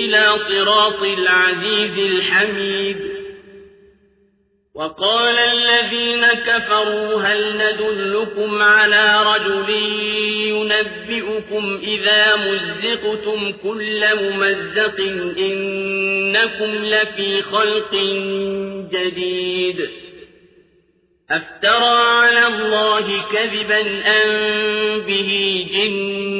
إلى صراط العزيز الحميد. وقال الذين كفروا هل ندلكم على رجل ينبئكم إذا مزقتم كل ممزق إنكم لفي خلق جديد. أفترى على الله كذبا أن به جنة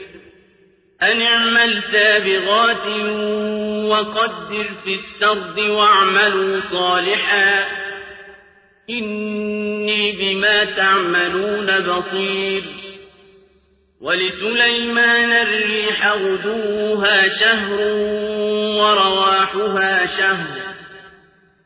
أن اعمل سابغات وقدر في السرد واعملوا صالحا إني بما تعملون بصير ولسليمان الريح غدوها شهر ورواحها شهر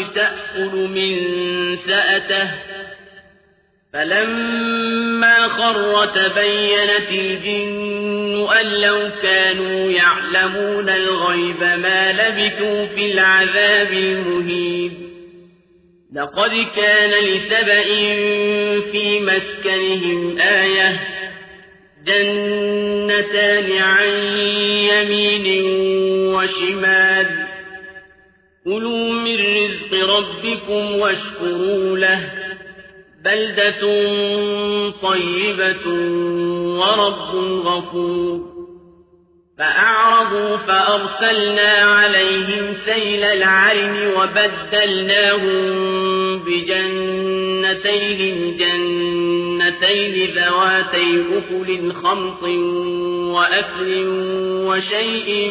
الأرض تأكل من سأته. فلما خر تبينت الجن أن لو كانوا يعلمون الغيب ما لبثوا في العذاب المهين. لقد كان لسبأ في مسكنهم آية جنتان عن يمين وشمال. كلوا من رزق ربكم واشكروا له بلدة طيبة ورب غفور فأعرضوا فأرسلنا عليهم سيل العرم وبدلناهم بجنتيهم جنتين ذواتي أكل خمط وأكل وشيء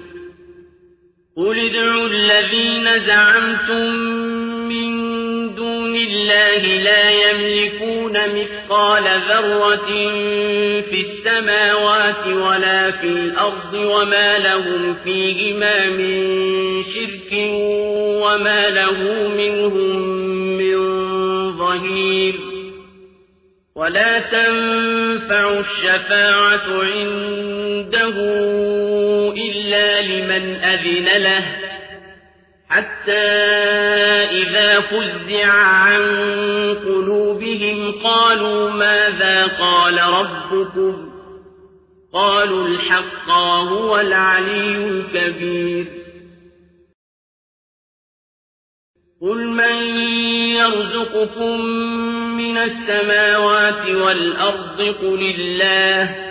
قل ادعوا الذين زعمتم من دون الله لا يملكون مثقال ذرة في السماوات ولا في الأرض وما لهم فيهما من شرك وما له منهم من ظهير ولا تنفع الشفاعة عنده لمن أذن له حتى إذا فزع عن قلوبهم قالوا ماذا قال ربكم؟ قالوا الحق هو العلي الكبير. قل من يرزقكم من السماوات والأرض؟ قل الله.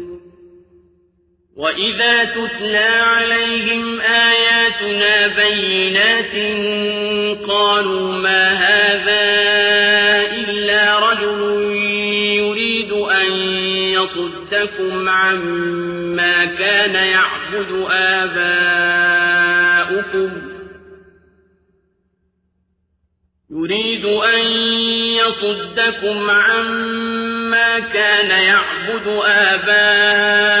وإذا تتلى عليهم آياتنا بينات قالوا ما هذا إلا رجل يريد أن يصدكم عما كان يعبد آباؤكم يريد أن يصدكم عما كان يعبد آباؤكم